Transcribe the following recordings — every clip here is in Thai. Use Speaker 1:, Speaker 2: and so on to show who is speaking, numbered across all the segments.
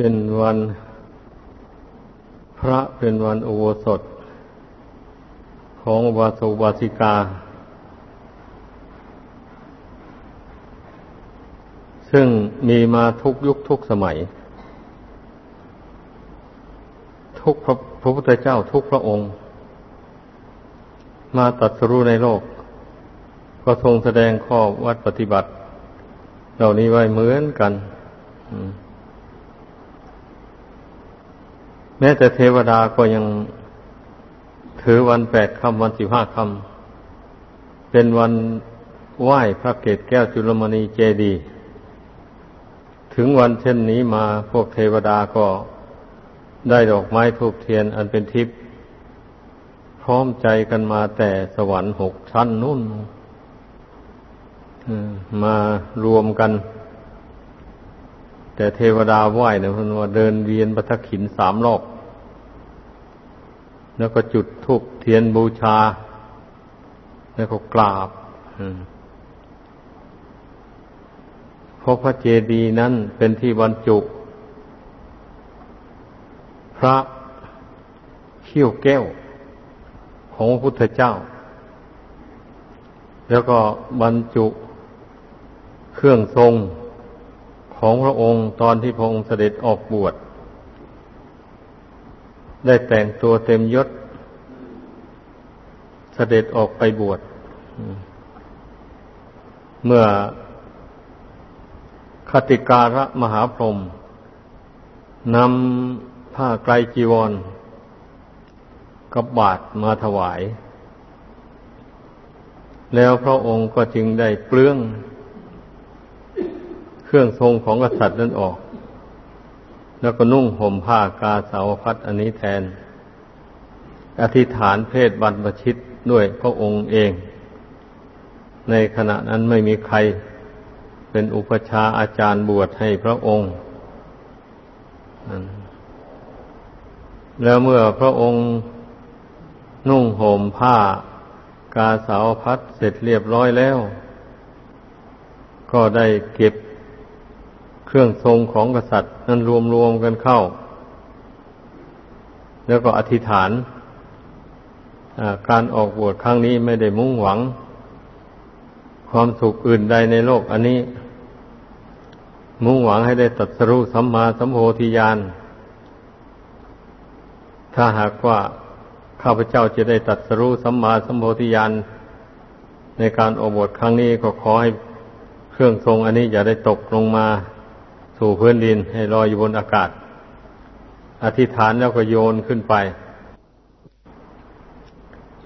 Speaker 1: เป็นวันพระเป็นวันอุโบสถ ของวาสุวาสิกา ซึ่งมีมาทุกยุคทุกสมัย ทุกพระพระพุทธเจ้าทุกพระองค์ มาตัดสรู้ในโลก ก็ทรงแสดงข้อวัดปฏิบัติ เหล่านี้ไว้เหมือนกัน อืม แม้แต่เทวดาก็ยังถือวันแปดคำวันสิบห้าคำเป็นวันไหว้พระเกศแก้วจุลมณีเจดี ถึงวันเช่นนี้มาพวกเทวดาก็ได้ดอกไม้ทูบเทียนอันเป็นทิพย์พร้อมใจกันมาแต่สวรรค์หกชั้นนู่นมารวมกัน แต่เทวดาไหว้เนี่ยมันว่าเดินเวียนปฐขินสามรอบแล้วก็จุดธูปเทียนบูชา แล้วก็กราบเพราะพระเจดีย์นั้นเป็นที่บรรจุ พระเขี้ยวแก้ว ของพระพุทธเจ้า แล้วก็บรรจุเครื่องทรง ของพระองค์ตอนที่พระองค์เสด็จออกบวช ได้แต่งตัวเต็มยศ เสด็จออกไปบวช เมื่อคติการะมหาพรหมนำผ้าไกรจีวร กับบาทมาถวาย แล้วพระองค์ก็จึงได้เปลื้อง เครื่องทรงของกษัตริย์นั้นออก แล้วก็นุ่งห่มผ้ากาสาวพัดอันนี้แทน อธิษฐานเพศบรรพชิตด้วยพระองค์เอง ในขณะนั้นไม่มีใครเป็นอุปชาอาจารย์บวชให้พระองค์ แล้วเมื่อพระองค์นุ่งห่มผ้ากาสาวพัดเสร็จเรียบร้อยแล้ว ก็ได้เก็บ รื่องทรงของกษัตริย์นั้นรวมๆกันเข้า แล้วก็อธิษฐานการออกบวชครั้งนี้ไม่ได้มุ่งหวัง ความสุขอื่นใดในโลก อันนี้ มุ่งหวังให้ได้ตัดสรุสัมมาสัมโพธิญาณถ้าหากว่าข้าพเจ้าจะได้ตัดสรุสัมมาสัมโพธิญาณในการออกบวชครั้งนี้ก็ขอให้เครื่องทรงอันนี้อย่าได้ตกลงมา สู่พื้นดินให้ลอยอยู่บนอากาศ อธิษฐานแล้วก็โยนขึ้นไป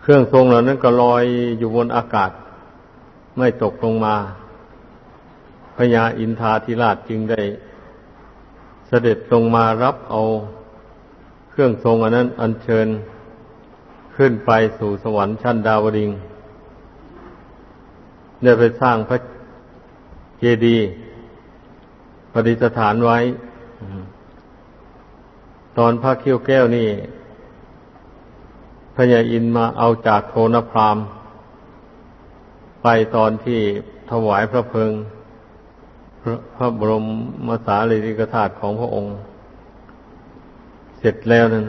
Speaker 1: เครื่องทรงเหล่านั้นก็ลอยอยู่บนอากาศ ไม่ตกลงมาพญาอินทาธิราชจึงได้เสด็จลงมารับเอาเครื่องทรงอันนั้น อัญเชิญขึ้นไปสู่สวรรค์ชั้นดาวดิงได้ไปสร้างพระเจดีย์ ปฏิสถานไว้ ตอนพระเขี้ยวแก้วนี่พญาอินมาเอาจากโทนพรามไปตอนที่ถวายพระเพลิงพระพระบรมมสารีริกธาตุของพระองค์ เสร็จแล้วนั่น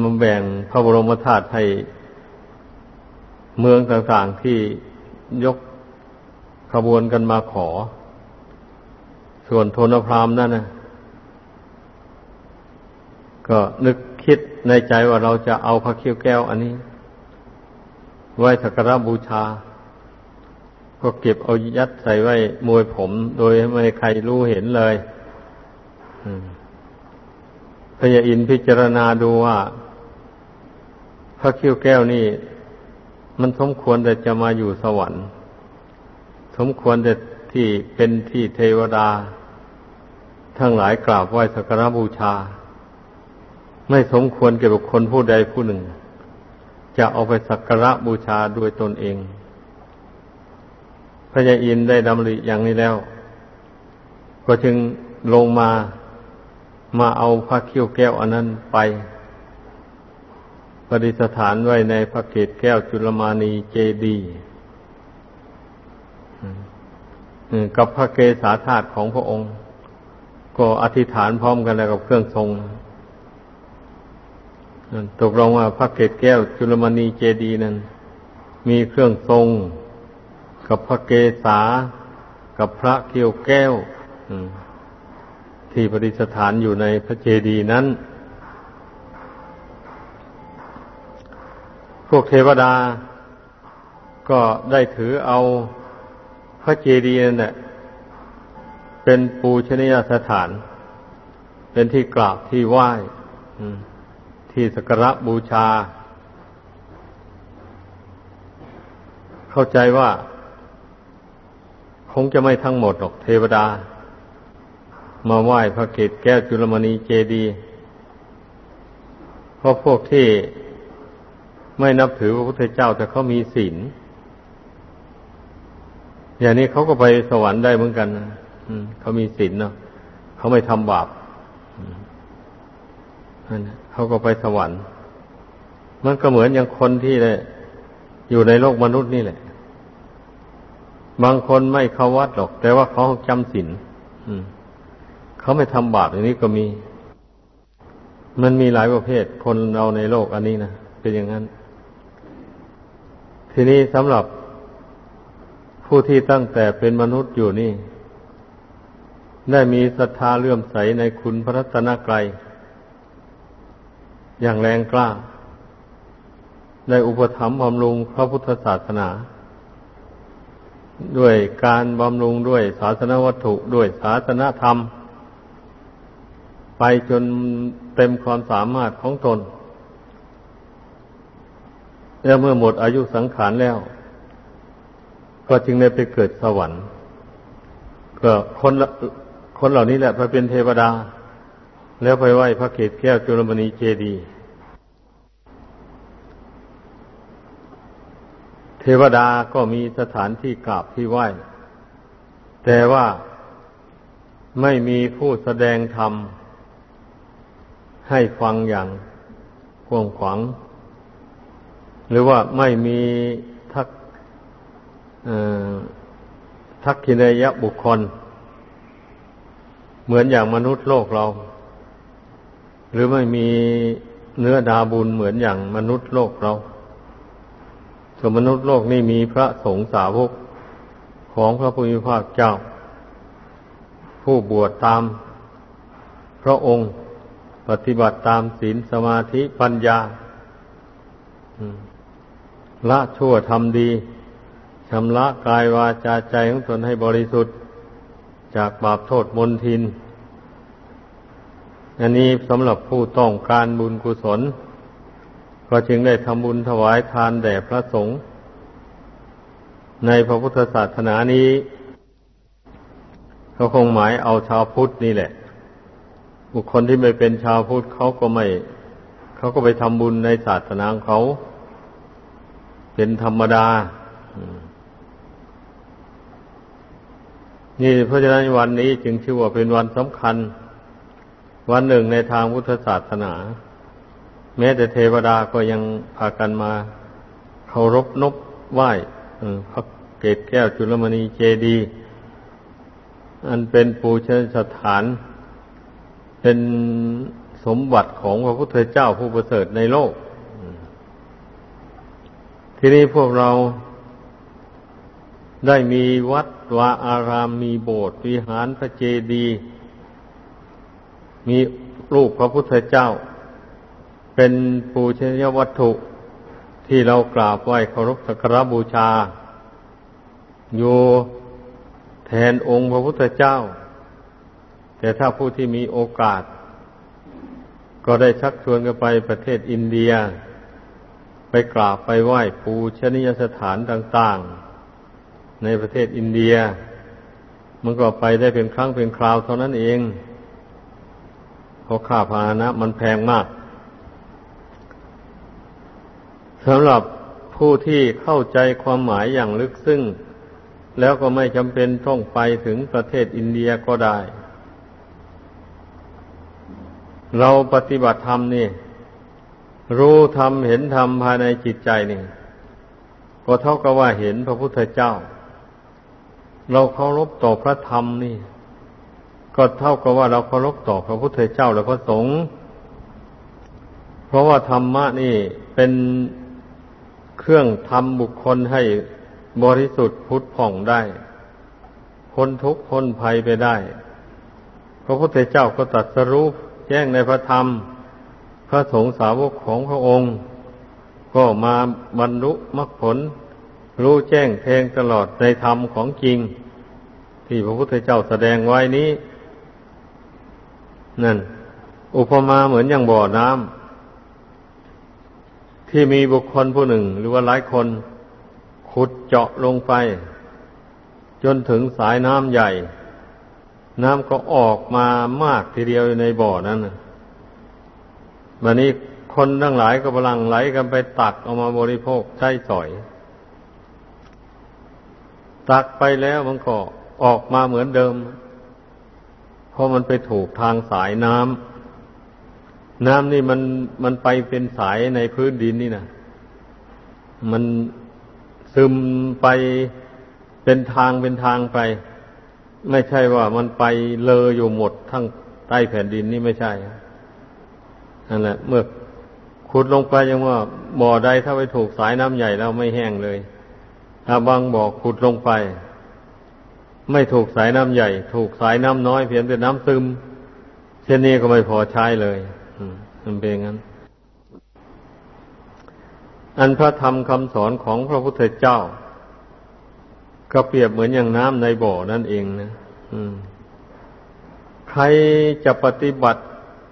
Speaker 1: มันแบ่งพระบรมธาตุให้เมืองต่างๆที่ยกขบวนกันมาขอ ส่วนโทนพรามนั่นนะก็นึกคิดในใจว่าเราจะเอาพระเขี้ยวแก้วอันนี้ ไว้สักการะบูชา ก็เก็บเอายัดใส่ไว้มวยผม โดยไม่ใครรู้เห็นเลยพญาอินพิจารณาดูว่า พระเขี้ยวแก้วนี่ มันสมควรแต่จะมาอยู่สวรรค์ สมควรแต่ที่เป็นที่เทวดา ทั้งหลายกราบไหว้สักการบูชา ไม่สมควรแก่บุคคลผู้ใดผู้หนึ่ง จะเอาไปสักการบูชาด้วยตนเอง พระยาอินได้ดำริอย่างนี้แล้ว ก็จึงลงมามาเอาพระเขี้ยวแก้วอันนั้นไปปฏิสถานไว้ในพระเกศแก้วจุลมานีเจดีย์กับพระเกศาธาตุของพระองค์ ก็อธิษฐานพร้อมกันแล้วกับเครื่องทรงตกลงว่าพระเกศแก้วจุลมณีเจดีนั้น มีเครื่องทรง กับพระเกศากับพระเกียวแก้วที่ประดิษฐานอยู่ในพระเจดีย์นั้น พวกเทวดาก็ได้ถือเอาพระเจดีย์นั่นแหละ เป็นปูชนียสถาน เป็นที่กราบที่ไหว้ที่สักการะบูชา เข้าใจว่า คงจะไม่ทั้งหมดหรอกเทวดา มาไหว้พระเกศแก้วจุลมณีเจดีเพราะพวกที่ไม่นับถือพระพุทธเจ้าแต่เขามีศีลอย่างนี้เขาก็ไปสวรรค์ได้เหมือนกันนะ เขามีศีลเนาะเขาไม่ทำบาปเขาก็ไปสวรรค์ มันก็เหมือนอย่างคนที่เลยอยู่ในโลกมนุษย์นี่แหละ บางคนไม่เข้าวัดหรอก แต่ว่าเขาจำศีลเขาไม่ทำบาปอย่างนี้ก็มี มันมีหลายประเภท คนเราในโลกอันนี้นะเป็นอย่างนั้น ทีนี้สำหรับผู้ที่ตั้งแต่เป็นมนุษย์อยู่นี่ ได้มีศรัทธาเลื่อมใสในคุณพระรัตนกรัยอย่างแรงกล้า ได้อุปถัมภ์บำรุงพระพุทธศาสนา ด้วยการบำรุงด้วยศาสนวัตถุด้วยศาสนธรรม ไปจนเต็มความสามารถของตน แล้วเมื่อหมดอายุสังขารแล้ว ก็จึงได้ไปเกิดสวรรค์ก็คน คนเหล่านี้แหละไปเป็นเทวดา แล้วไปไหว้พระเกศแก้วจุลมณีเจดี เทวดาก็มีสถานที่กราบที่ไหว้ แต่ว่าไม่มีผู้แสดงธรรม ให้ฟังอย่างกว้างขวางหรือว่าไม่มีทักทักขินยะบุคคล เหมือนอย่างมนุษย์โลกเรา หรือไม่มีเนื้อดาบุญเหมือนอย่างมนุษย์โลกเราส่วนมนุษย์โลกนี่มีพระสงฆ์สาวกของพระพุทธภาคเจ้า ผู้บวชตามพระองค์ปฏิบัติตามศีลสมาธิปัญญาละชั่วทำดีชำระกายวาจาใจของตนให้บริสุทธิ์ จากบาปโทษมนทิน อันนี้สำหรับผู้ต้องการบุญกุศล ก็จึงได้ทำบุญถวายทานแด่พระสงฆ์ในพระพุทธศาสนานี้ เขาคงหมายเอาชาวพุทธนี่แหละ บุคคลที่ไม่เป็นชาวพุทธเขาก็ไม่เขาก็ไปทำบุญในศาสนาของเขา เป็นธรรมดา นี่เพราะฉะนั้นวันนี้จึงชื่อว่าเป็นวันสำคัญ วันหนึ่งในทางพุทธศาสนา แม้แต่เทวดาก็ยังพากันมาเคารพนบไหว้พระเกศแก้วจุลมณีเจดี อันเป็นปูชนสถาน เป็นสมบัติของพระพุทธเจ้าผู้ประเสริฐในโลก ที่นี้พวกเรา ได้มีวัดวาอารามมีโบสถ์วิหารพระเจดีย์มีรูปพระพุทธเจ้า เป็นปูชนียวัตถุที่เรากราบไหว้เคารพสักการบูชา อยู่แทนองค์พระพุทธเจ้า แต่ถ้าผู้ที่มีโอกาส ก็ได้ชักชวนกันไปประเทศอินเดีย ไปกราบไปไหว้ปูชนียสถานต่าง ๆ ในประเทศอินเดีย มันก็ไปได้เป็นครั้งเป็นคราวเท่านั้นเองเพราะค่าพาหนะ มันแพงมากสำหรับผู้ที่เข้าใจความหมายอย่างลึกซึ้งแล้วก็ไม่จำเป็นต้องไปถึงประเทศอินเดียก็ได้ เราปฏิบัติธรรมนี่ รู้ธรรมเห็นธรรมภายในจิตใจนี่ ก็เท่ากับว่าเห็นพระพุทธเจ้า เราเคารพต่อพระธรรมนี่ ก็เท่ากับว่าเราเคารพต่อพระพุทธเจ้าและพระสงฆ์เพราะว่าธรรมะนี่เป็นเครื่องทำบุคคลให้บริสุทธิ์พุทธผ่องได้พ้นทุกข์พ้นภัยไปได้ พระพุทธเจ้าก็ตรัสรู้แจ้งในพระธรรม พระสงฆ์สาวกของพระองค์ ก็มาบรรลุมรรคผล รู้แจ้งแทงตลอดในธรรมของจริง ที่พระพุทธเจ้าแสดงไว้นี้ นั่น อุปมาเหมือนอย่างบ่อน้ำที่มีบุคคลผู้หนึ่ง หรือว่าหลายคน ขุดเจาะลงไป จนถึงสายน้ำใหญ่ น้ำก็ออกมามากทีเดียวในบ่อนั้นวันนี้คนทั้งหลายก็กำลังไหลกันไปตักเอามาบริโภคใช้สอย ตักไปแล้วมันก็ออกมาเหมือนเดิม เพราะมันไปถูกทางสายน้ำน้ำนี่มันมันไปเป็นสายในพื้นดินนี่นะมันซึมไปเป็นทางเป็นทางไป ไม่ใช่ว่ามันไปเลออยู่หมดทั้งใต้แผ่นดินนี่ไม่ใช่นั่นแหละเมื่อขุดลงไปยังว่าบ่อใดถ้าไปถูกสายน้ำใหญ่แล้วไม่แห้งเลย ถ้าบางบ่อขุดลงไป ไม่ถูกสายน้ำใหญ่ ถูกสายน้ำน้อยเพียงแต่น้ำซึม เช่นนี้ก็ไม่พอใช้เลยมันเป็นงั้น อันพระธรรมคำสอนของพระพุทธเจ้า ก็เปรียบเหมือนอย่างน้ำในบ่อนั่นเองนะใครจะปฏิบัติ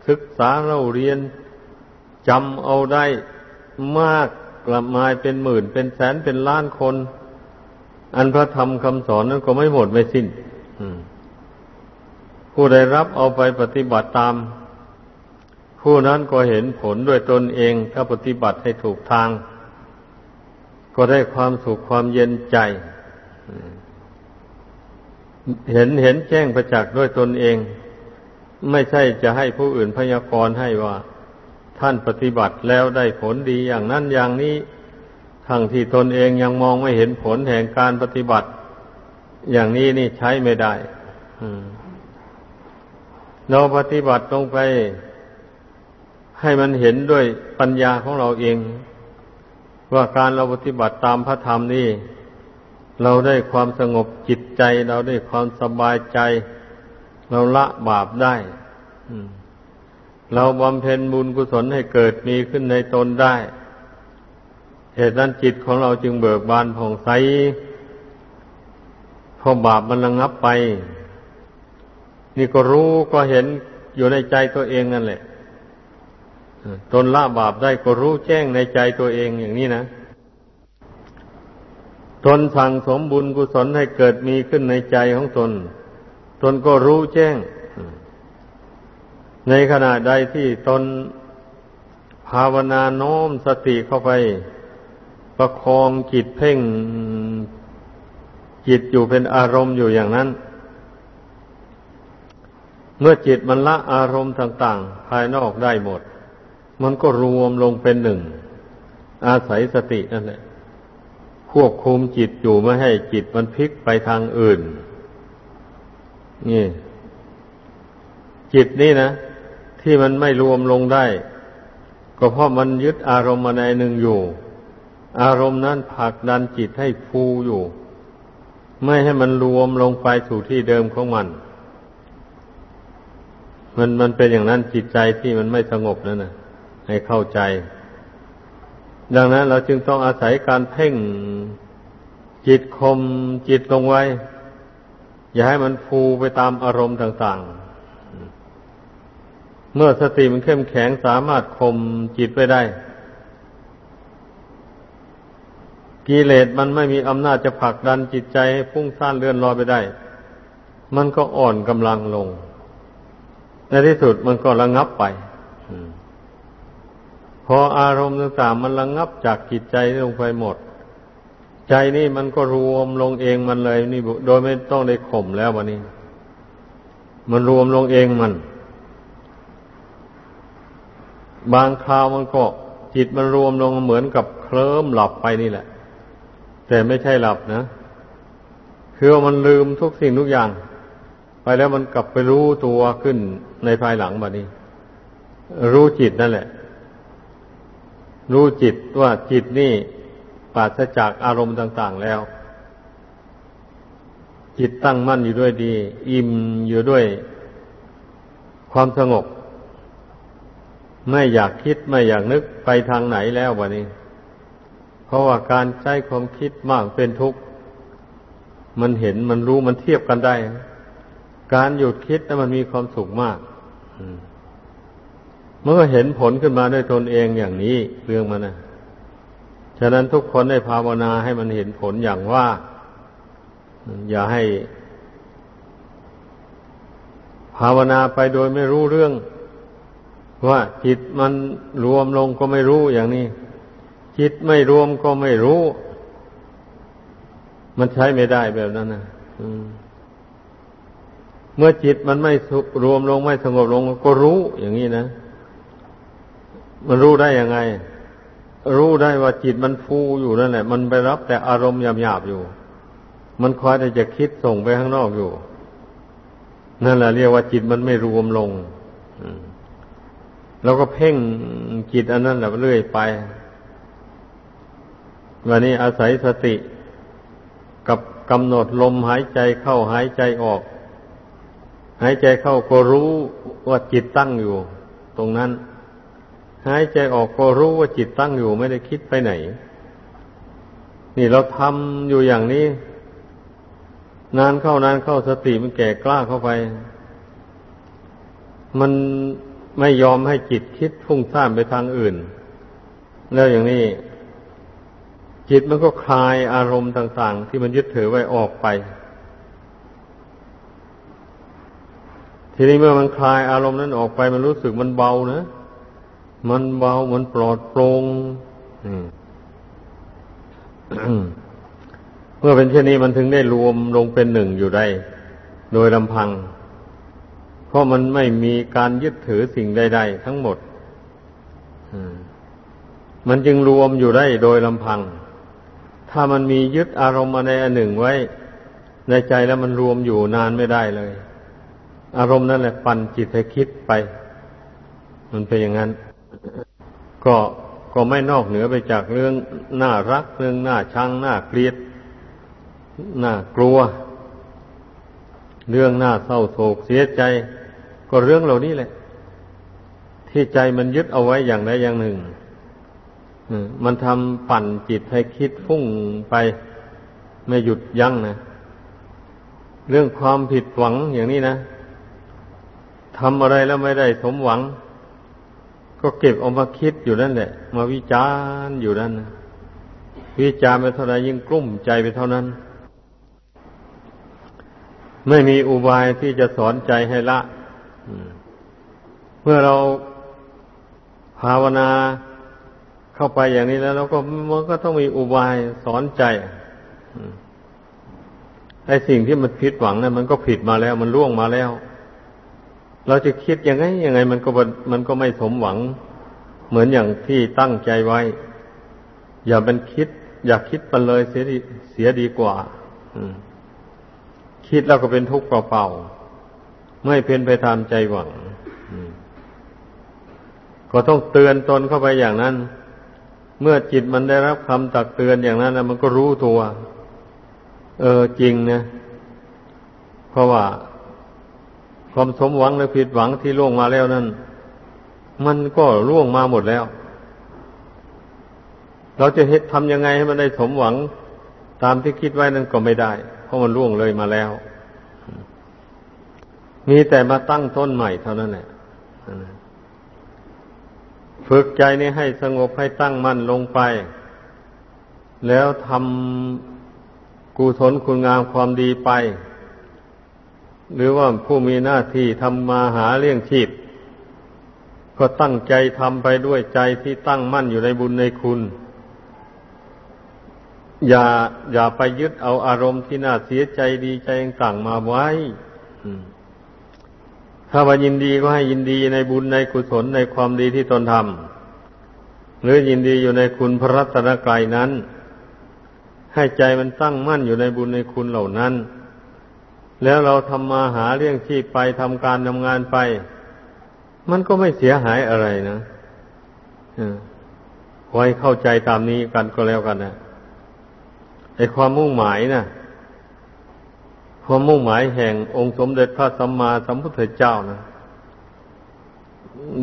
Speaker 1: ศึกษาเราเรียนจำเอาได้มากกลับมาเป็นหมื่นเป็นแสนเป็นล้านคน อันพระธรรมคำสอนนั้นก็ไม่หมดไม่สิ้นผู้ใดรับเอาไปปฏิบัติตาม ผู้นั้นก็เห็นผลด้วยตนเองถ้าปฏิบัติให้ถูกทาง ก็ได้ความสุขความเย็นใจ เห็นเห็นแจ้งประจักษ์ด้วยตนเอง ไม่ใช่จะให้ผู้อื่นพยากรณ์ให้ว่า ท่านปฏิบัติแล้วได้ผลดีอย่างนั้นอย่างนี้ ทั้งที่ตนเองยังมองไม่เห็นผลแห่งการปฏิบัติ อย่างนี้นี่ใช้ไม่ได้เราปฏิบัติลงไป ให้มันเห็นด้วยปัญญาของเราเอง ว่าการเราปฏิบัติตามพระธรรมนี่ เราได้ความสงบจิตใจ เราได้ความสบายใจ เราละบาปได้เราบำเพ็ญบุญกุศลให้เกิดมีขึ้นในตนได้ เหตุนั้นจิตของเราจึงเบิกบานผ่องใสพอบาปมันระงับไป นี่ก็รู้ก็เห็นอยู่ในใจตัวเองนั่นแหละตนละบาปได้ก็รู้แจ้งในใจตัวเองอย่างนี้นะตนสั่งสมบุญกุศลให้เกิดมีขึ้นในใจของตน ตนก็รู้แจ้ง ในขณะใดที่ตนภาวนาโน้มสติเข้าไป ประคองจิตเพ่งจิตอยู่เป็นอารมณ์อยู่อย่างนั้น เมื่อจิตมันละอารมณ์ต่าง ๆ ภายนอกได้หมด มันก็รวมลงเป็นหนึ่ง อาศัยสตินั่นแหละควบคุมจิตอยู่ไม่ให้จิตมันพลิกไปทางอื่น นี่ จิตนี่นะ ที่มันไม่รวมลงได้ ก็เพราะมันยึดอารมณ์มาในหนึ่งอยู่ อารมณ์นั้นผลักดันจิตให้ฟูอยู่ ไม่ให้มันรวมลงไปสู่ที่เดิมของมัน มันมันเป็นอย่างนั้นจิตใจที่มันไม่สงบนั่นนะให้เข้าใจ ดังนั้นเราจึงต้องอาศัยการเพ่งจิตคมจิตลงไว้ อย่าให้มันฟูไปตามอารมณ์ต่าง ๆ เมื่อสติมันเข้มแข็งสามารถคมจิตไปได้ กิเลสมันไม่มีอำนาจจะผลักดันจิตใจให้พุ่งซ่านเลื่อนลอยไปได้ มันก็อ่อนกำลังลง ในที่สุดมันก็ระงับไปพออารมณ์ต่างๆมันระงงับจากจิตใจลงไปหมด ใจนี่มันก็รวมลงเองมันเลยนี่โดยไม่ต้องได้ข่มแล้ววันนี้ มันรวมลงเองมัน บางคราวมันก็จิตมันรวมลงเหมือนกับเคลิ้มหลับไปนี่แหละ แต่ไม่ใช่หลับนะคือว่ามันลืมทุกสิ่งทุกอย่าง ไปแล้วมันกลับไปรู้ตัวขึ้นในภายหลังแบบนี้ รู้จิตนั่นแหละ รู้จิตว่าจิตนี่ปราศจากอารมณ์ต่าง ๆแล้ว จิตตั้งมั่นอยู่ด้วยดี อิ่มอยู่ด้วยความสงบ ไม่อยากคิดไม่อยากนึกไปทางไหนแล้ววันนี้ ราะว่าการใช้ความคิดมากเป็นทุกข์ มันเห็นมันรู้มันเทียบกันได้ การหยุดคิดนั้นมันมีความสุขมากเมื่อเห็นผลขึ้นมาด้วยตนเองอย่างนี้เรื่องมันนะฉะนั้นทุกคนได้ภาวนาให้มันเห็นผลอย่างว่า อย่าให้ ภาวนาไปโดยไม่รู้เรื่อง ว่าจิตมันรวมลงก็ไม่รู้อย่างนี้ จิตไม่รวมก็ไม่รู้ มันใช้ไม่ได้แบบนั้นนะเมื่อจิตมันไม่รวมลงไม่สงบลง ก็รู้อย่างนี้นะ มันรู้ได้ยังไง รู้ได้ว่าจิตมันฟูอยู่นั่นแหละ มันไปรับแต่อารมณ์หยาบๆอยู่ มันคอยแต่จะคิดส่งไปข้างนอกอยู่ นั่นแหละเรียกว่าจิตมันไม่รวมลงเราก็เพ่งจิตอันนั้นแหละเรื่อยไป วันนี้อาศัยสติ กับกำหนดลมหายใจเข้าหายใจออก หายใจเข้าก็รู้ว่าจิตตั้งอยู่ ตรงนั้น หายใจออกก็รู้ว่าจิตตั้งอยู่ไม่ได้คิดไปไหน นี่เราทำอยู่อย่างนี้ นานเข้านานเข้าสติมันแก่กล้าเข้าไป มันไม่ยอมให้จิตคิดฟุ้งซ่านไปทางอื่น แล้วอย่างนี้ จิตมันก็คลายอารมณ์ต่างๆ ที่มันยึดถือไว้ออกไป ทีนี้เมื่อมันคลายอารมณ์นั้นออกไป มันรู้สึกมันเบานะ มันเบา มันปลอดโปร่งเมื่อเป็นเช่นนี้มันถึงได้รวมลงเป็นหนึ่งอยู่ได้ โดยลำพัง เพราะมันไม่มีการยึดถือสิ่งใดๆทั้งหมดมันจึงรวมอยู่ได้โดยลำพัง ถ้ามันมียึดอารมณ์อะไรอันหนึ่งไว้ ในใจแล้วมันรวมอยู่นานไม่ได้เลย อารมณ์นั่นแหละปั่นจิตให้คิดไป มันเป็นอย่างนั้น ก็ก็ไม่นอกเหนือไปจากเรื่องน่ารักเรื่องน่าชังน่าเกลียดน่ากลัว เรื่องน่าเศร้าโศกเสียใจ ก็เรื่องเหล่านี้แหละ ที่ใจมันยึดเอาไว้อย่างใดอย่างหนึ่ง มันทำปั่นจิตให้คิดฟุ้งไปไม่หยุดยั้งนะ เรื่องความผิดหวังอย่างนี้นะทำอะไรแล้วไม่ได้สมหวัง ก็เก็บเอามาคิดอยู่นั่นแหละ มาวิจารณ์อยู่นั่นนะวิจารณ์ไปเท่าไรยิ่งกลุ้มใจไปเท่านั้น ไม่มีอุบายที่จะสอนใจให้ละเมื่อเราภาวนา เข้าไปอย่างนี้แล้วเราก็มันก็ต้องมีอุบายสอนใจไอ้สิ่งที่มันผิดหวังนะั้นมันก็ผิดมาแล้ว มันล่วงมาแล้ว เราจะคิดยังไงยังไง มันก็มันก็ไม่สมหวัง เหมือนอย่างที่ตั้งใจไว้ อย่าเป็นคิด อย่าคิดไปเลยเสียดีเสียดีกว่าคิดแล้วก็เป็นทุกข์เปล่าๆไม่เป็นไปตามใจหวังก็ต้องเตือนตนเข้าไปอย่างนั้น เมื่อจิตมันได้รับคำตักเตือนอย่างนั้นแล้วมันก็รู้ตัว เออจริงนะ เพราะว่า ความสมหวังหรือผิดหวังที่ล่วงมาแล้วนั้น มันก็ล่วงมาหมดแล้ว เราจะเฮ็ดทำยังไงให้มันได้สมหวัง ตามที่คิดไว้นั้นก็ไม่ได้ เพราะมันล่วงเลยมาแล้ว มีแต่มาตั้งต้นใหม่เท่านั้นแหละ ฝึกใจนี้ให้สงบให้ตั้งมั่นลงไป แล้วทำกุศลคุณงามความดีไป หรือว่าผู้มีหน้าที่ทำมาหาเลี้ยงชีพ ก็ตั้งใจทำไปด้วยใจที่ตั้งมั่นอยู่ในบุญในคุณ อย่าอย่าไปยึดเอาอารมณ์ที่น่าเสียใจดีใจต่างมาไว้ ถ้าว่ายินดีก็ให้ยินดีในบุญในกุศลในความดีที่ตนทำหรือยินดีอยู่ในคุณพระรัตนกรายนั้น ให้ใจมันตั้งมั่นอยู่ในบุญในคุณเหล่านั้น แล้วเราทำมาหาเลี้ยงชีพไปทำการทำงานไป มันก็ไม่เสียหายอะไรนะไว้เข้าใจตามนี้กันก็แล้วกันนะไอความมุ่งหมายนะ ความมุ่งหมายแห่งองค์สมเด็จพระสัมมาสัมพุทธเจ้านะ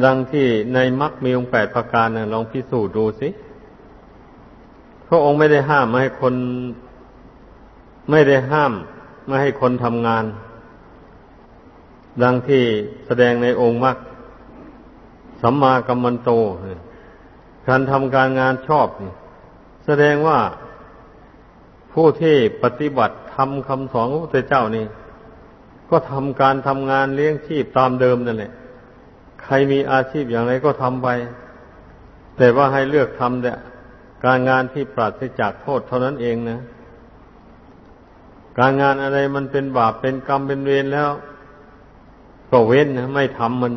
Speaker 1: ดังที่ในมรรคมีองค์แปดประการนะลองพิสูจน์ดูสิพระองค์ไม่ได้ห้ามไม่ให้คน ไม่ได้ห้ามไม่ให้คนทำงาน ดังที่แสดงในองค์มรรคสัมมากัมมันโตการทำการงานชอบแสดงว่า ผู้ที่ปฏิบัติทำคำสอนของพระพุทธเจ้านี่ ก็ทำการทำงานเลี้ยงชีพตามเดิมนั่นแหละใครมีอาชีพอย่างไรก็ทำไป แต่ว่าให้เลือกทำแต่การงานที่ปราศจากโทษเท่านั้นเองนะ การงานอะไรมันเป็นบาปเป็นกรรมเป็นเวรแล้ว ก็เว้นนะไม่ทำมัน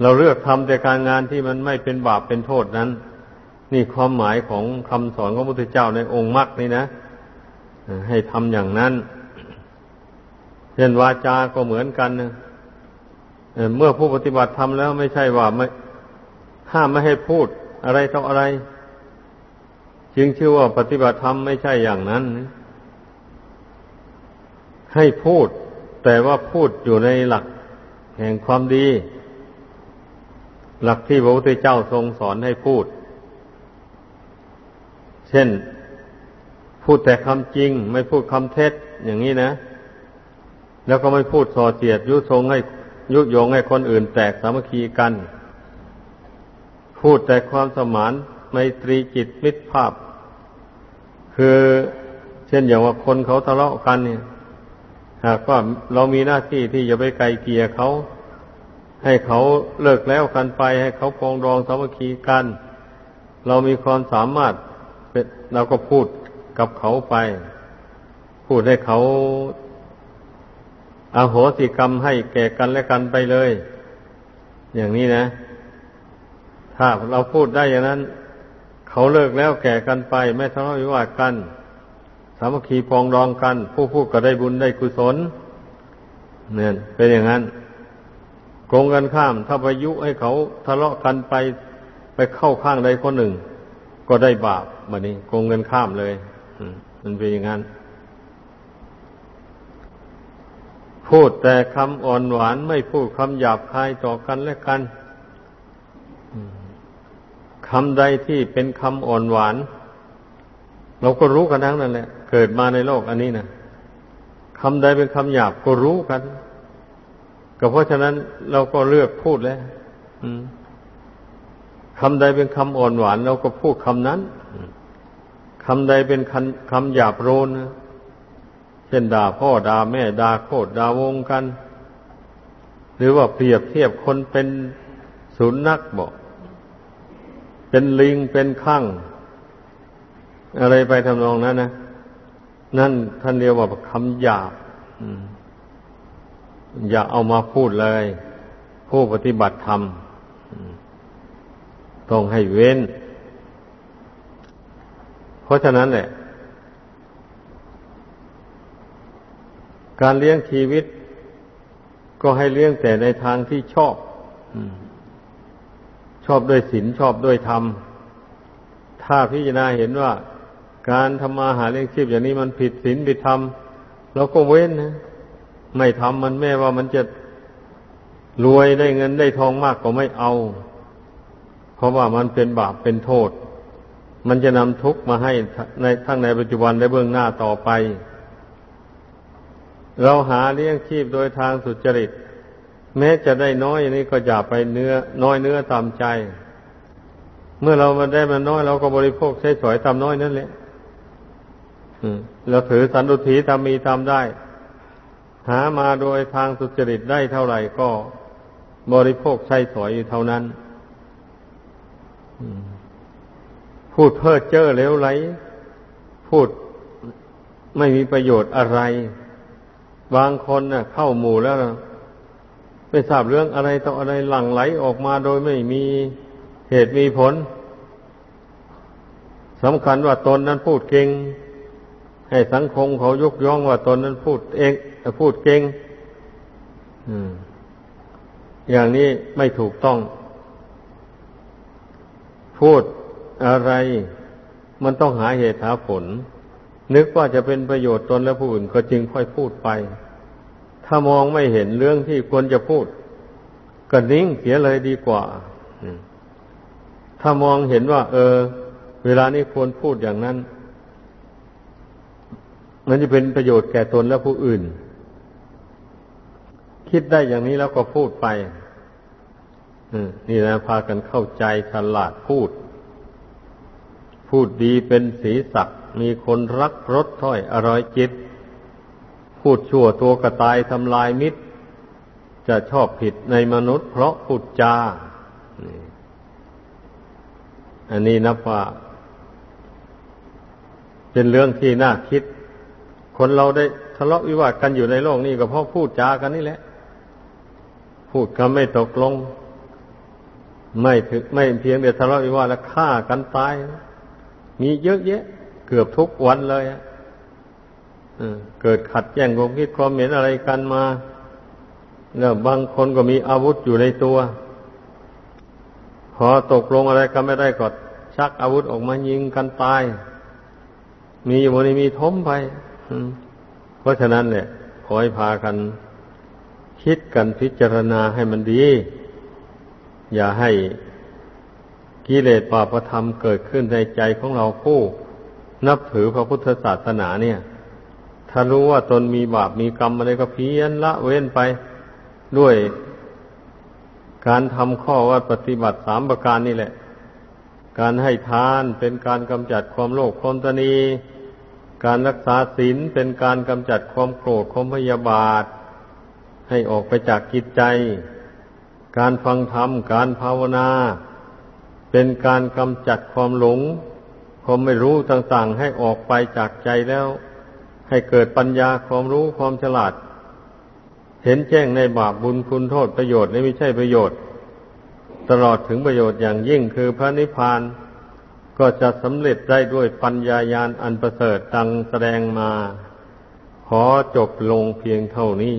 Speaker 1: เราเลือกทำแต่การงานที่มันไม่เป็นบาปเป็นโทษนั้น นี่ความหมายของคำสอนของพระพุทธเจ้าในองค์มรรคนี่นะให้ทำอย่างนั้นเช่นวาจาก็เหมือนกันเมื่อผู้ปฏิบัติทำแล้วไม่ใช่ว่าไม่ห้ามไม่ให้พูดอะไรต่ออะไร จึงชื่อว่าปฏิบัติธรรมไม่ใช่อย่างนั้น ให้พูด แต่ว่าพูดอยู่ในหลักแห่งความดี หลักที่พระพุทธเจ้าทรงสอนให้พูด เช่น พูดแต่คำจริง ไม่พูดคำเท็จอย่างนี้นะ แล้วก็ไม่พูดส่อเสียด ยุทงให้ยุยงให้คนอื่นแตกสามัคคีกัน พูดแต่ความสมานไมตรีจิตมิตรภาพ คือเช่นอย่างว่าคนเขาทะเลาะกันเนี่ยหากว่าเรามีหน้าที่ที่จะไปไกลเกลี่ยเขาให้เขาเลิกแล้วกันไป ให้เขาปองรองสามัคคีกัน เรามีความสามารถ เราก็พูดกับเขาไป พูดให้เขาอาโหสิกรรมให้แก่กันและกันไปเลย อย่างนี้นะ ถ้าเราพูดได้อย่างนั้น เขาเลิกแล้วแก่กันไป ไม่ทะเลาะวิวาทกัน สามัคคีปองรองกัน ผู้พูดก็ได้บุญได้กุศลเนี่ยเป็นอย่างนั้นโกงกันข้าม ถ้าไปยุให้เขาทะเลาะกันไปไปเข้าข้างใดคนหนึ่ง ก็ได้บาปมานี้โกงกันข้ามเลยมันเป็นอย่างนั้น พูดแต่คำอ่อนหวานไม่พูดคำหยาบคายต่อกันและกันคำใดที่เป็นคำอ่อนหวาน เราก็รู้กันทั้งนั้นแหละ เกิดมาในโลกอันนี้นะคำใดเป็นคำหยาบก็รู้กันก็เพราะฉะนั้นเราก็เลือกพูดแล้ว คำใดเป็นคำอ่อนหวานเราก็พูดคำนั้นคำใดเป็นคำคำหยาบโรนเช่นด่าพ่อด่าแม่ด่าโคตรด่าวงกัน หรือว่าเปรียบเทียบคนเป็นสุนัขบอก เป็นลิงเป็นข้างอะไรไปทำนองนั้นนะนั่นท่านเรียกว่าคำหยาบอย่าเอามาพูดเลย ผู้ปฏิบัติธรรม ต้องให้เว้น เพราะฉะนั้นแหละ การเลี้ยงชีวิต ก็ให้เลี้ยงแต่ในทางที่ชอบชอบด้วยศีลชอบด้วยธรรม ถ้าพิจารณาเห็นว่า การทำมาหาเลี้ยงชีพอย่างนี้มันผิดศีลผิดธรรมเราก็เว้นนะไม่ทำมันแม้ว่ามันจะรวยได้เงินได้ทองมากก็ไม่เอา เพราะว่ามันเป็นบาปเป็นโทษ มันจะนำทุกข์มาให้ในทั้งในปัจจุบันและเบื้องหน้าต่อไป เราหาเลี้ยงชีพโดยทางสุจริต แม้จะได้น้อยนี้ก็อย่าไปเนื้อ น้อยเนื้อตามใจ เมื่อเรามาได้มาน้อยเราก็บริโภคใช้สอยตามน้อยนั่นแหละเราถือสันตุถีทำมีทำได้ หามาโดยทางสุจริตได้เท่าไหร่ก็บริโภคใช้สอยอยู่เท่านั้น พูดเพ้อเจ้อเลวไหล พูดไม่มีประโยชน์อะไร บางคนเน่ะ เข้าหมู่แล้วไม่ทราบเรื่องอะไรต่ออะไรหลั่งไหลออกมาโดยไม่มีเหตุมีผลสำคัญว่าตนนั้นพูดเก่ง ให้สังคมเขายกย่องว่าตนนั้นพูดเองพูดเก่งอย่างนี้ไม่ถูกต้อง พูดอะไร มันต้องหาเหตุหาผล นึกว่าจะเป็นประโยชน์ตนและผู้อื่นก็จึงค่อยพูดไป ถ้ามองไม่เห็นเรื่องที่ควรจะพูด ก็นิ่งเสียเลยดีกว่า ถ้ามองเห็นว่า เออ เวลานี้ควรพูดอย่างนั้น มันจะเป็นประโยชน์แก่ตนและผู้อื่น คิดได้อย่างนี้แล้วก็พูดไป นี่นะพากันเข้าใจฉลาดพูด พูดดีเป็นสีสักมีคนรักรสถ้อยอร่อยจิต พูดชั่วตัวกระตายทำลายมิตร จะชอบผิดในมนุษย์เพราะพูดจาอันนี้นับว่า เป็นเรื่องที่น่าคิด คนเราได้ทะเลาะวิวาทกันอยู่ในโลกนี้ก็เพราะพูดจากันนี่แหละ พูดคำไม่ตกลง ไม่ถึงไม่เพียงแต่ทะเลาะวิวาทแล้วฆ่ากันตาย มีเยอะแยะ เกือบทุกวันเลยอะเกิดขัดแย้งความคิดความเห็นอะไรกันมา แล้วบางคนก็มีอาวุธอยู่ในตัว พอตกลงอะไรกันไม่ได้ก็ชักอาวุธออกมายิงกันตาย มีอยู่บนนี้มีทมไปเพราะฉะนั้นเนี่ยขอให้พากัน คิดกันพิจารณาให้มันดี อย่าให้กิเลสปาประธรรมเกิดขึ้นในใจของเราผู้นับถือพระพุทธศาสนาเนี่ย ถ้ารู้ว่าตนมีบาปมีกรรมอะไรก็เพียนละเว้นไปด้วยการทำข้อว่าปฏิบัติสามประการนี่แหละ การให้ทานเป็นการกำจัดความโลภความตนี การรักษาศีลเป็นการกำจัดความโกรธความพยาบาท ให้ออกไปจากกิจใจ การฟังธรรม การภาวนา เป็นการกำจัดความหลง ความไม่รู้ต่างๆ ให้ออกไปจากใจแล้ว ให้เกิดปัญญาความรู้ความฉลาด เห็นแจ้งในบาปบุญคุณโทษประโยชน์และไม่ใช่ประโยชน์ ตลอดถึงประโยชน์อย่างยิ่งคือพระนิพพานก็จะสำเร็จได้ด้วยปัญญายาณอันประเสริฐดังแสดงมา ขอจบลงเพียงเท่านี้